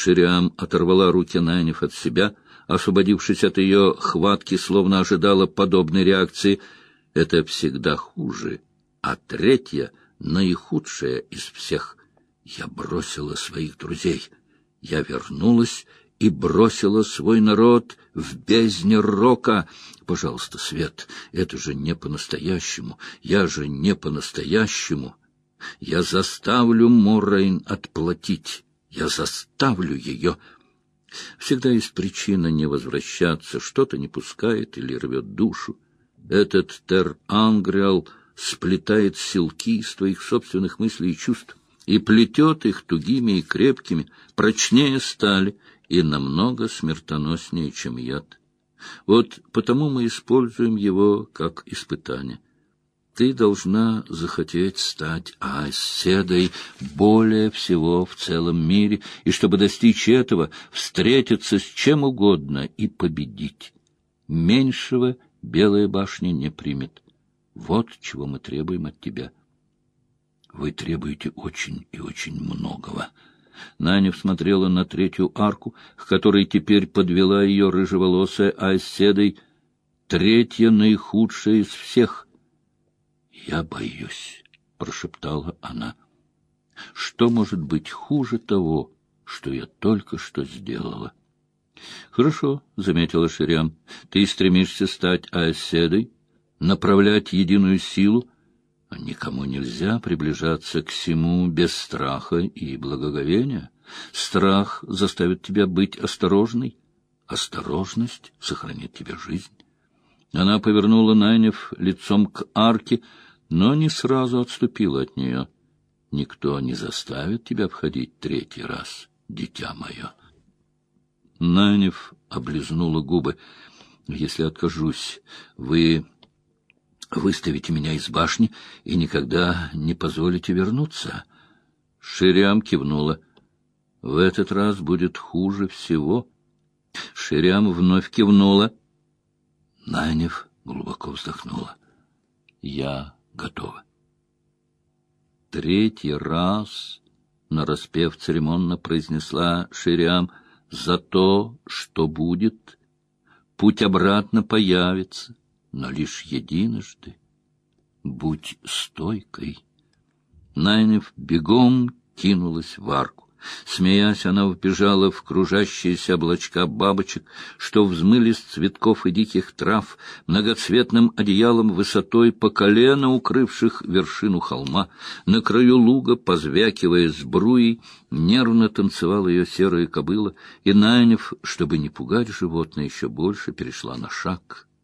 Шириам оторвала руки Найнев от себя, освободившись от ее хватки, словно ожидала подобной реакции. Это всегда хуже, а третья — наихудшая из всех. Я бросила своих друзей. Я вернулась и бросила свой народ в бездне рока. Пожалуйста, Свет, это же не по-настоящему. Я же не по-настоящему. Я заставлю Моррейн отплатить. Я заставлю ее. Всегда есть причина не возвращаться, что-то не пускает или рвет душу. Этот Тер-Ангриал сплетает силки из твоих собственных мыслей и чувств и плетет их тугими и крепкими, прочнее стали и намного смертоноснее, чем яд. Вот потому мы используем его как испытание. Ты должна захотеть стать оседой более всего в целом мире, и чтобы достичь этого, встретиться с чем угодно и победить. Меньшего Белая башня не примет. Вот чего мы требуем от тебя. Вы требуете очень и очень многого. Наня смотрела на третью арку, к которой теперь подвела ее рыжеволосая Айседой, третья наихудшая из всех. «Я боюсь», — прошептала она. «Что может быть хуже того, что я только что сделала?» «Хорошо», — заметила Ширям, — «ты стремишься стать Айседой, направлять единую силу, Никому нельзя приближаться к всему без страха и благоговения. Страх заставит тебя быть осторожной. Осторожность сохранит тебе жизнь. Она повернула Найнев лицом к арке, но не сразу отступила от нее. Никто не заставит тебя входить третий раз, дитя мое. Найнев облизнула губы. Если откажусь, вы выставите меня из башни и никогда не позволите вернуться. Ширям кивнула. В этот раз будет хуже всего. Ширям вновь кивнула. Найнев глубоко вздохнула. Я готова. Третий раз, нараспев церемонно произнесла Ширям, за то, что будет, путь обратно появится но лишь единожды. Будь стойкой. Найнев бегом кинулась в арку. Смеясь, она вбежала в кружащиеся облачка бабочек, что взмыли с цветков и диких трав, многоцветным одеялом высотой по колено укрывших вершину холма. На краю луга, позвякивая сбруей, нервно танцевала ее серая кобыла, и Найнев, чтобы не пугать животное еще больше, перешла на шаг —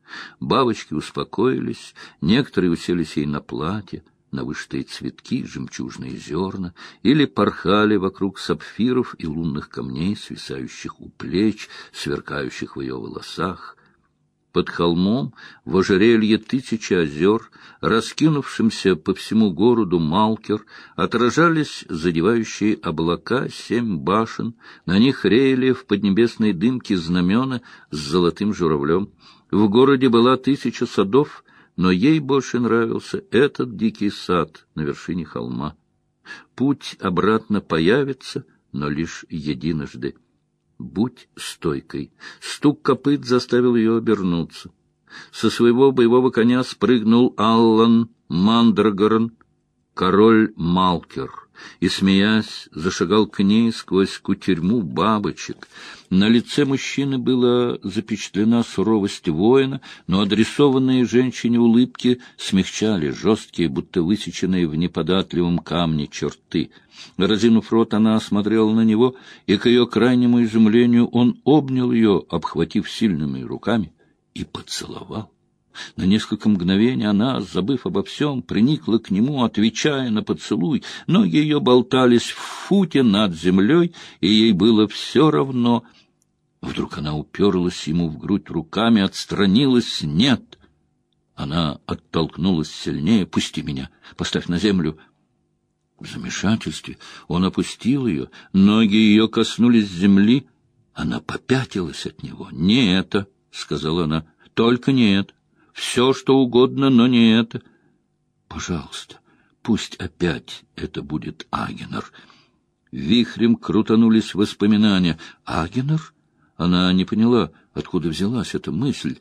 Бабочки успокоились, некоторые уселись ей на платье, на вышитые цветки, жемчужные зерна, или порхали вокруг сапфиров и лунных камней, свисающих у плеч, сверкающих в ее волосах. Под холмом, в ожерелье тысячи озер, раскинувшимся по всему городу Малкер, отражались задевающие облака семь башен, на них реяли в поднебесной дымке знамена с золотым журавлем. В городе была тысяча садов, но ей больше нравился этот дикий сад на вершине холма. Путь обратно появится, но лишь единожды. Будь стойкой. Стук копыт заставил ее обернуться. Со своего боевого коня спрыгнул Аллан Мандрагорн, король Малкер и, смеясь, зашагал к ней сквозь кутерьму бабочек. На лице мужчины была запечатлена суровость воина, но адресованные женщине улыбки смягчали жесткие, будто высеченные в неподатливом камне черты. Разинув рот, она осмотрела на него, и, к ее крайнему изумлению, он обнял ее, обхватив сильными руками, и поцеловал. На несколько мгновений она, забыв обо всем, приникла к нему, отвечая на поцелуй. Ноги ее болтались в футе над землей, и ей было все равно. Вдруг она уперлась ему в грудь руками, отстранилась. «Нет!» Она оттолкнулась сильнее. «Пусти меня! Поставь на землю!» В замешательстве он опустил ее, ноги ее коснулись земли. Она попятилась от него. «Не это!» — сказала она. «Только не это!» Все, что угодно, но не это. Пожалуйста, пусть опять это будет Агенер. вихрем крутанулись воспоминания. Агенер? Она не поняла, откуда взялась эта мысль.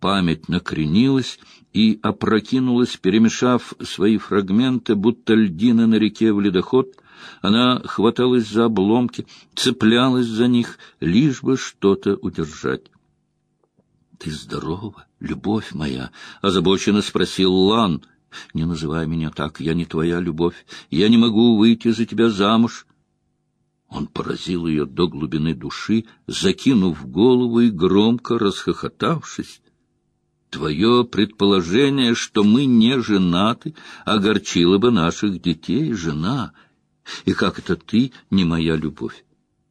Память накренилась и опрокинулась, перемешав свои фрагменты, будто льдина на реке в ледоход. Она хваталась за обломки, цеплялась за них, лишь бы что-то удержать. — Ты здорова, любовь моя? — озабоченно спросил Лан. — Не называй меня так, я не твоя любовь. Я не могу выйти за тебя замуж. Он поразил ее до глубины души, закинув голову и громко расхохотавшись. Твое предположение, что мы не женаты, огорчило бы наших детей, жена. И как это ты не моя любовь?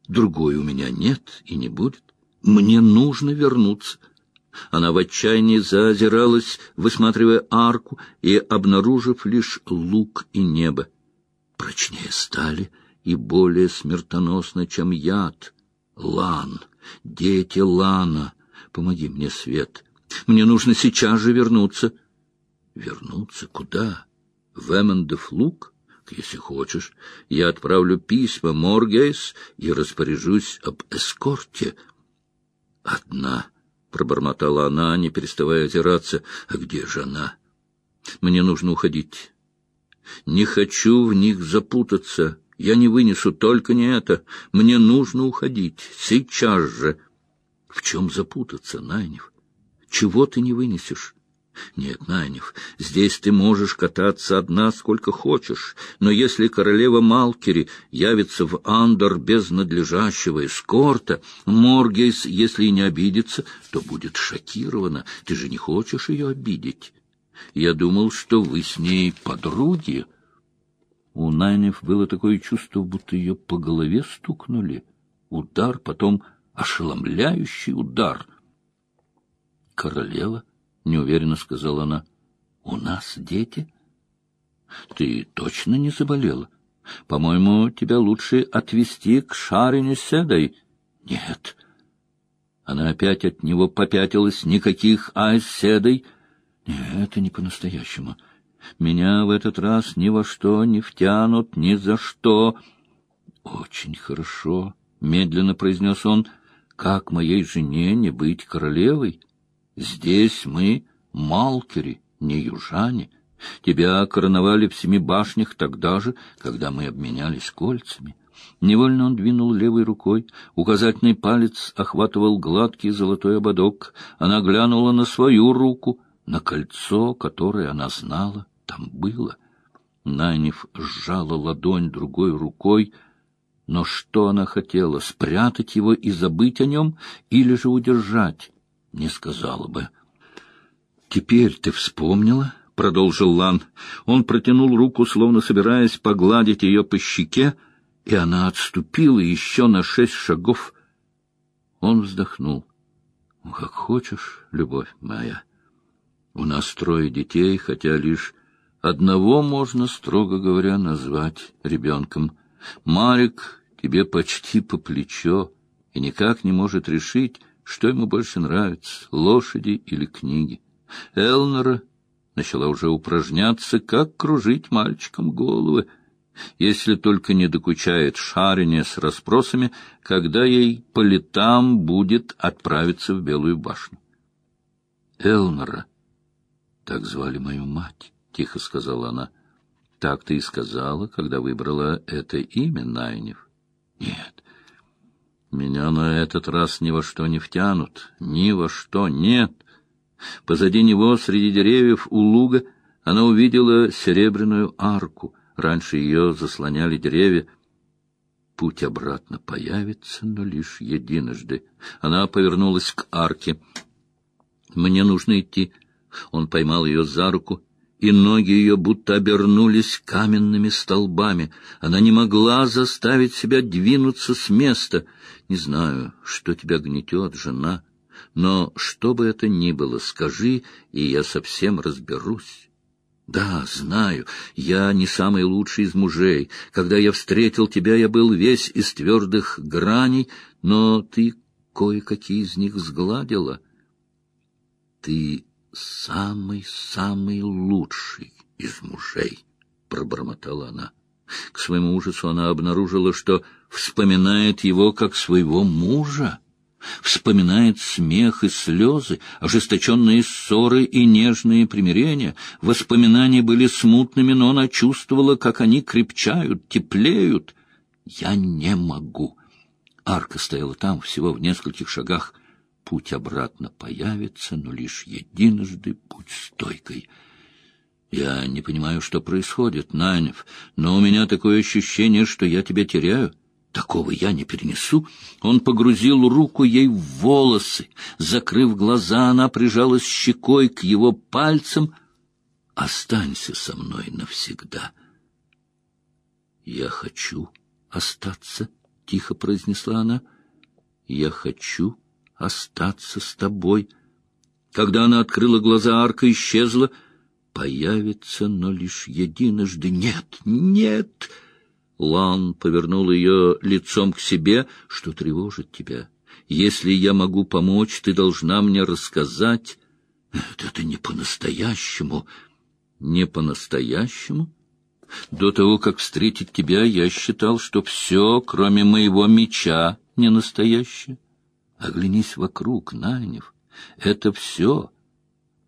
Другой у меня нет и не будет. Мне нужно вернуться. Она в отчаянии заозиралась, высматривая арку и обнаружив лишь лук и небо. Прочнее стали и более смертоносно, чем яд. Лан, дети Лана, помоги мне, Свет, — мне нужно сейчас же вернуться. Вернуться куда? В Эммондефлуг? Если хочешь, я отправлю письма Моргейс и распоряжусь об эскорте. Одна, — пробормотала она, не переставая озираться. А где же она? Мне нужно уходить. Не хочу в них запутаться. Я не вынесу только не это. Мне нужно уходить. Сейчас же. В чем запутаться, Найнев? Чего ты не вынесешь? Нет, Найнев, здесь ты можешь кататься одна сколько хочешь, но если королева Малкери явится в Андор без надлежащего эскорта, Моргейс, если и не обидится, то будет шокирована. Ты же не хочешь ее обидеть. Я думал, что вы с ней подруги. У Найнев было такое чувство, будто ее по голове стукнули. Удар, потом ошеломляющий удар — королева, — неуверенно сказала она. — У нас дети? — Ты точно не заболела? По-моему, тебя лучше отвезти к Шарине Седой. — Нет. Она опять от него попятилась. Никаких Айседой. Нет, это не по-настоящему. Меня в этот раз ни во что не втянут, ни за что. — Очень хорошо, — медленно произнес он. — Как моей жене не быть королевой? — Здесь мы малкери, не южане. Тебя короновали в семи башнях тогда же, когда мы обменялись кольцами. Невольно он двинул левой рукой, указательный палец охватывал гладкий золотой ободок. Она глянула на свою руку, на кольцо, которое она знала, там было. Найниф сжала ладонь другой рукой, но что она хотела, спрятать его и забыть о нем, или же удержать? Не сказала бы. «Теперь ты вспомнила?» — продолжил Лан. Он протянул руку, словно собираясь погладить ее по щеке, и она отступила еще на шесть шагов. Он вздохнул. «Ну, «Как хочешь, любовь моя. У нас трое детей, хотя лишь одного можно, строго говоря, назвать ребенком. Марик тебе почти по плечо и никак не может решить, что ему больше нравится, лошади или книги. Элнора начала уже упражняться, как кружить мальчикам головы, если только не докучает шарение с расспросами, когда ей по летам будет отправиться в Белую башню. Элнора, так звали мою мать, — тихо сказала она. — Так ты и сказала, когда выбрала это имя, Найнев. — Нет, меня на этот раз ни во что не втянут, ни во что нет. Позади него, среди деревьев у луга, она увидела серебряную арку. Раньше ее заслоняли деревья. Путь обратно появится, но лишь единожды. Она повернулась к арке. «Мне нужно идти». Он поймал ее за руку и ноги ее будто обернулись каменными столбами. Она не могла заставить себя двинуться с места. Не знаю, что тебя гнетет, жена, но что бы это ни было, скажи, и я совсем разберусь. Да, знаю, я не самый лучший из мужей. Когда я встретил тебя, я был весь из твердых граней, но ты кое-какие из них сгладила. Ты самый-самый лучший из мужей, — пробормотала она. К своему ужасу она обнаружила, что вспоминает его как своего мужа, вспоминает смех и слезы, ожесточенные ссоры и нежные примирения. Воспоминания были смутными, но она чувствовала, как они крепчают, теплеют. «Я не могу». Арка стояла там, всего в нескольких шагах. Путь обратно появится, но лишь единожды будь стойкой. Я не понимаю, что происходит, Нанев, но у меня такое ощущение, что я тебя теряю. Такого я не перенесу. Он погрузил руку ей в волосы. Закрыв глаза, она прижалась щекой к его пальцам. «Останься со мной навсегда». «Я хочу остаться», — тихо произнесла она. «Я хочу остаться с тобой». Когда она открыла глаза, арка исчезла. «Появится, но лишь единожды. Нет, нет!» Лан повернул ее лицом к себе. «Что тревожит тебя? Если я могу помочь, ты должна мне рассказать». «Это не по-настоящему». «Не по-настоящему?» До того, как встретить тебя, я считал, что все, кроме моего меча, не настоящее. Оглянись вокруг, Найнев. Это все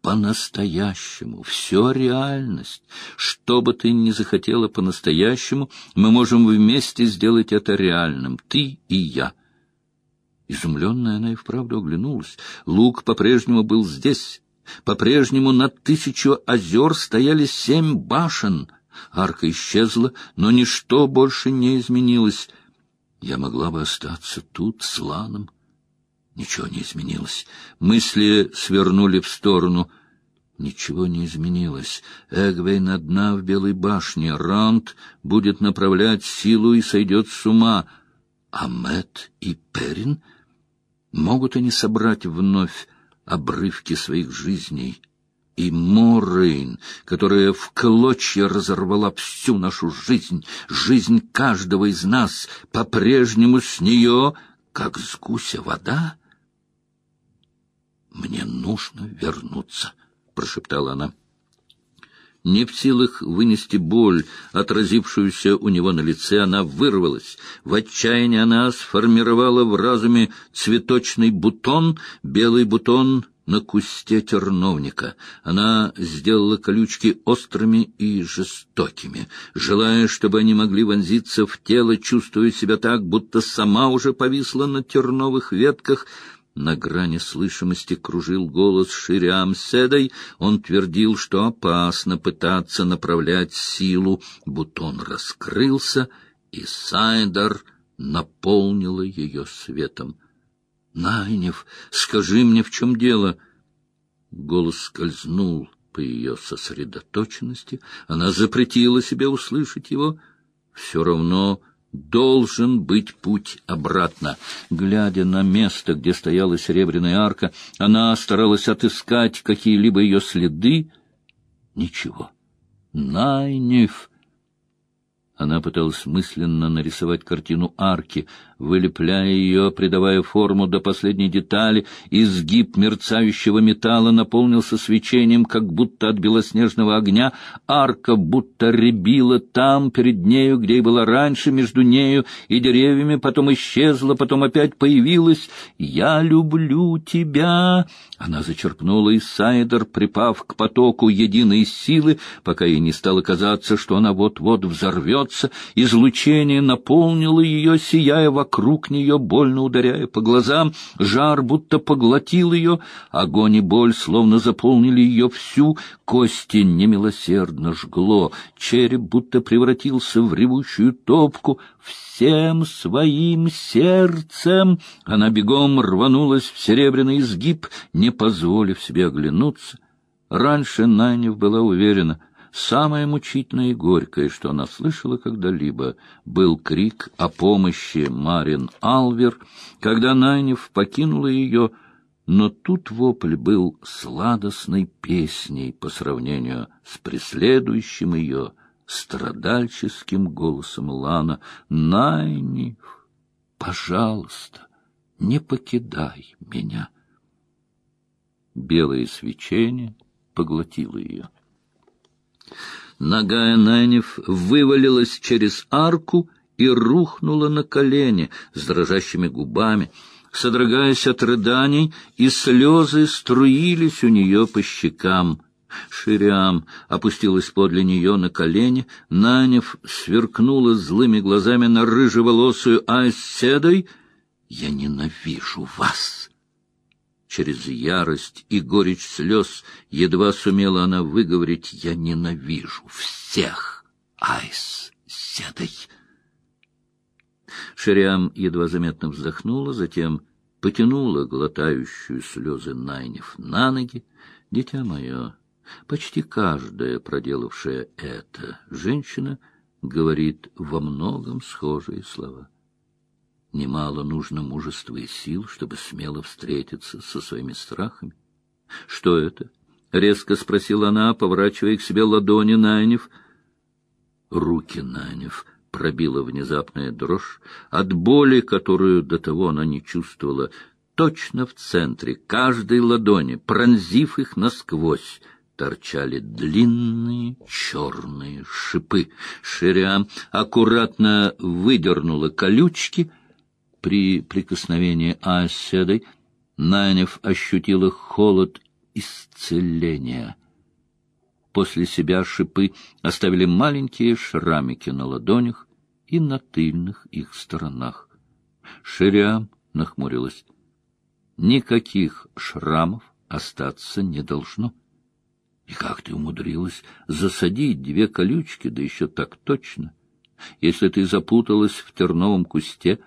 по-настоящему, все реальность. Что бы ты ни захотела по-настоящему, мы можем вместе сделать это реальным, ты и я. Изумленная она и вправду оглянулась. Лук по-прежнему был здесь. По-прежнему над тысячу озер стояли семь башен. Арка исчезла, но ничто больше не изменилось. Я могла бы остаться тут с Ланом, Ничего не изменилось. Мысли свернули в сторону. Ничего не изменилось. Эгвейн одна в Белой башне. Ранд будет направлять силу и сойдет с ума. А Мэтт и Перин? Могут они собрать вновь обрывки своих жизней? И Моррейн, которая в клочья разорвала всю нашу жизнь, жизнь каждого из нас, по-прежнему с нее, как с гуся вода? «Мне нужно вернуться», — прошептала она. Не в силах вынести боль, отразившуюся у него на лице, она вырвалась. В отчаянии она сформировала в разуме цветочный бутон, белый бутон на кусте терновника. Она сделала колючки острыми и жестокими, желая, чтобы они могли вонзиться в тело, чувствуя себя так, будто сама уже повисла на терновых ветках — на грани слышимости кружил голос Шириам Седой. Он твердил, что опасно пытаться направлять силу. Бутон раскрылся, и Сайдар наполнила ее светом. — Найнев, скажи мне, в чем дело? Голос скользнул по ее сосредоточенности. Она запретила себе услышать его. Все равно должен быть путь обратно. Глядя на место, где стояла серебряная арка, она старалась отыскать какие-либо ее следы. Ничего. Найниф она пыталась мысленно нарисовать картину арки, вылепляя ее, придавая форму до последней детали. Изгиб мерцающего металла наполнился свечением, как будто от белоснежного огня. Арка будто рябила там, перед нею, где и была раньше, между нею и деревьями, потом исчезла, потом опять появилась. «Я люблю тебя!» Она зачерпнула из сайдер, припав к потоку единой силы, пока ей не стало казаться, что она вот-вот взорвется. Излучение наполнило ее, сияя вокруг нее, больно ударяя по глазам. Жар будто поглотил ее, огонь и боль словно заполнили ее всю. Кости немилосердно жгло, череп будто превратился в ревущую топку всем своим сердцем. Она бегом рванулась в серебряный изгиб, не позволив себе оглянуться. Раньше Найнев была уверена, самое мучительное и горькое, что она слышала когда-либо, был крик о помощи Марин Алвер, когда Найнев покинула ее, но тут вопль был сладостной песней по сравнению с преследующим ее — страдальческим голосом Лана. «Найниф, пожалуйста, не покидай меня». Белое свечение поглотило ее. Ногая Найнев вывалилась через арку и рухнула на колени с дрожащими губами. Содрогаясь от рыданий, и слезы струились у нее по щекам. Шириам опустилась подле нее на колени, Нанев сверкнула злыми глазами на рыжеволосую Айседой. «Я ненавижу вас!» Через ярость и горечь слез едва сумела она выговорить «Я ненавижу всех, Айс Седой!» Шириам едва заметно вздохнула, затем потянула глотающую слезы Найнев на ноги. «Дитя мое, почти каждая, проделавшая это женщина, говорит во многом схожие слова. Немало нужно мужества и сил, чтобы смело встретиться со своими страхами. — Что это? — резко спросила она, поворачивая к себе ладони Найнев. Руки Найнев — пробила внезапная дрожь, от боли, которую до того она не чувствовала, точно в центре каждой ладони, пронзив их насквозь, торчали длинные черные шипы. Ширя аккуратно выдернула колючки. При прикосновении оседой Нанев ощутила холод исцеления — После себя шипы оставили маленькие шрамики на ладонях и на тыльных их сторонах. Шириам нахмурилась. Никаких шрамов остаться не должно. И как ты умудрилась засадить две колючки, да еще так точно? Если ты запуталась в терновом кусте,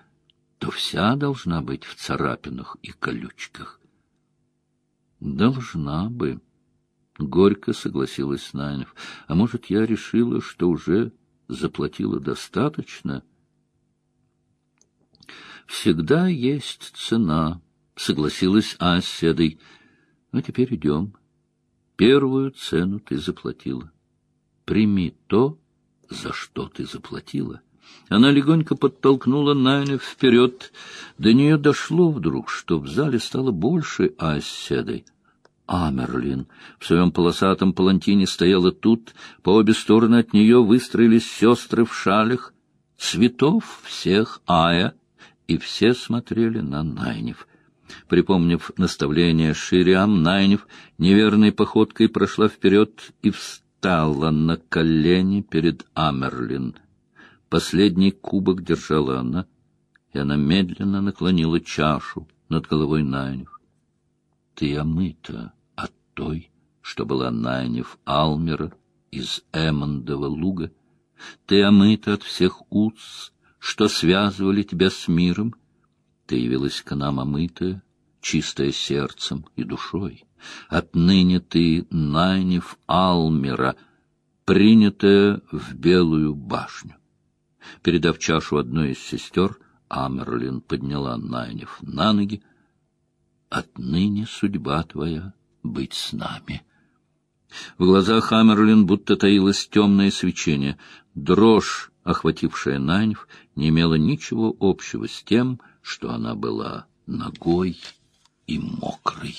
то вся должна быть в царапинах и колючках. Должна бы. Горько согласилась Найнев. А может, я решила, что уже заплатила достаточно? Всегда есть цена, согласилась Аседой. Ну, теперь идем. Первую цену ты заплатила. Прими то, за что ты заплатила. Она легонько подтолкнула Найнев вперед. До нее дошло вдруг, что в зале стало больше Аседой. Амерлин в своем полосатом палантине стояла тут, по обе стороны от нее выстроились сестры в шалях, цветов всех Ая, и все смотрели на Найнев. Припомнив наставление Шириам, Найнев неверной походкой прошла вперед и встала на колени перед Амерлин. Последний кубок держала она, и она медленно наклонила чашу над головой Найнев. — Ты омыта, той, что была Найнев Алмера из Эммондова луга. Ты омыта от всех уц, что связывали тебя с миром. Ты явилась к нам омытая, чистая сердцем и душой. Отныне ты Найнев Алмера, принятая в Белую башню. Передав чашу одной из сестер, Амерлин подняла Найнев на ноги. Отныне судьба твоя быть с нами. В глазах Хаммерлин будто таилось темное свечение. Дрожь, охватившая Наньв, не имела ничего общего с тем, что она была ногой и мокрой.